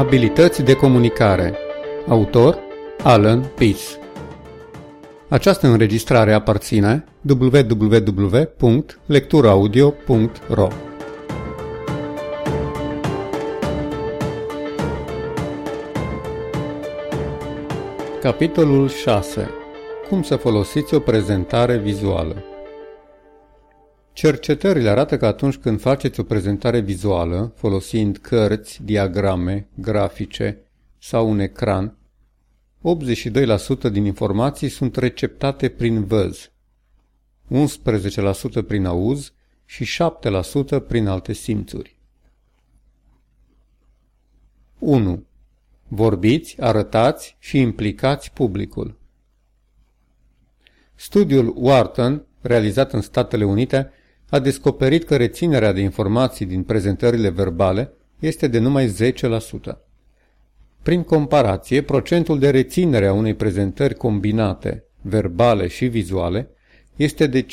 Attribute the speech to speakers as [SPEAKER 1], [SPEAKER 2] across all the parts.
[SPEAKER 1] Abilități de comunicare. Autor Alan Peace Această înregistrare aparține www.lecturaudio.ro Capitolul 6. Cum să folosiți o prezentare vizuală Cercetările arată că atunci când faceți o prezentare vizuală, folosind cărți, diagrame, grafice sau un ecran, 82% din informații sunt receptate prin văz, 11% prin auz și 7% prin alte simțuri. 1. Vorbiți, arătați și implicați publicul. Studiul Wharton, realizat în Statele Unite, a descoperit că reținerea de informații din prezentările verbale este de numai 10%. Prin comparație, procentul de reținere a unei prezentări combinate, verbale și vizuale, este de 51%,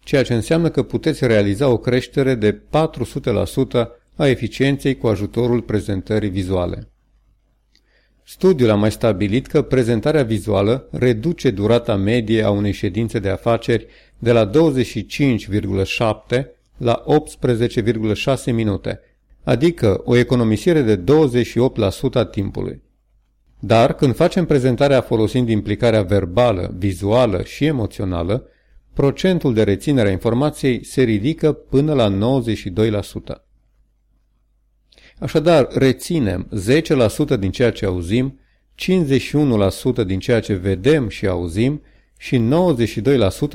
[SPEAKER 1] ceea ce înseamnă că puteți realiza o creștere de 400% a eficienței cu ajutorul prezentării vizuale. Studiul a mai stabilit că prezentarea vizuală reduce durata medie a unei ședințe de afaceri de la 25,7 la 18,6 minute, adică o economisire de 28% a timpului. Dar când facem prezentarea folosind implicarea verbală, vizuală și emoțională, procentul de reținere a informației se ridică până la 92%. Așadar, reținem 10% din ceea ce auzim, 51% din ceea ce vedem și auzim și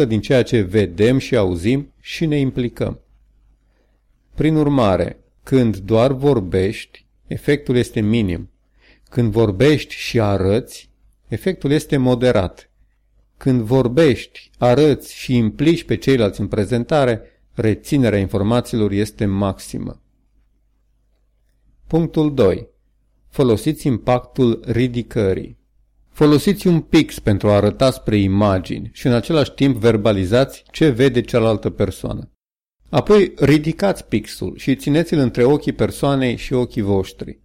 [SPEAKER 1] 92% din ceea ce vedem și auzim și ne implicăm. Prin urmare, când doar vorbești, efectul este minim. Când vorbești și arăți, efectul este moderat. Când vorbești, arăți și implici pe ceilalți în prezentare, reținerea informațiilor este maximă. Punctul 2. Folosiți impactul ridicării. Folosiți un pix pentru a arăta spre imagini și în același timp verbalizați ce vede cealaltă persoană. Apoi ridicați pixul și țineți-l între ochii persoanei și ochii voștri.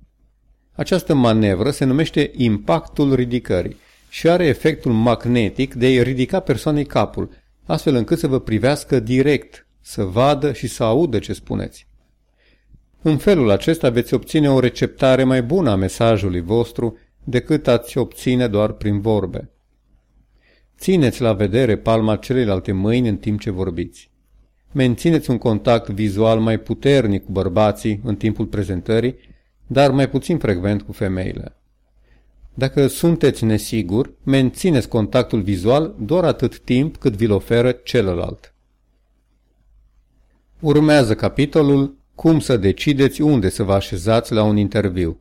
[SPEAKER 1] Această manevră se numește impactul ridicării și are efectul magnetic de a ridica persoanei capul, astfel încât să vă privească direct, să vadă și să audă ce spuneți. În felul acesta veți obține o receptare mai bună a mesajului vostru decât ați obține doar prin vorbe. Țineți la vedere palma celelalte mâini în timp ce vorbiți. Mențineți un contact vizual mai puternic cu bărbații în timpul prezentării, dar mai puțin frecvent cu femeile. Dacă sunteți nesigur, mențineți contactul vizual doar atât timp cât vi-l oferă celălalt. Urmează capitolul cum să decideți unde să vă așezați la un interviu.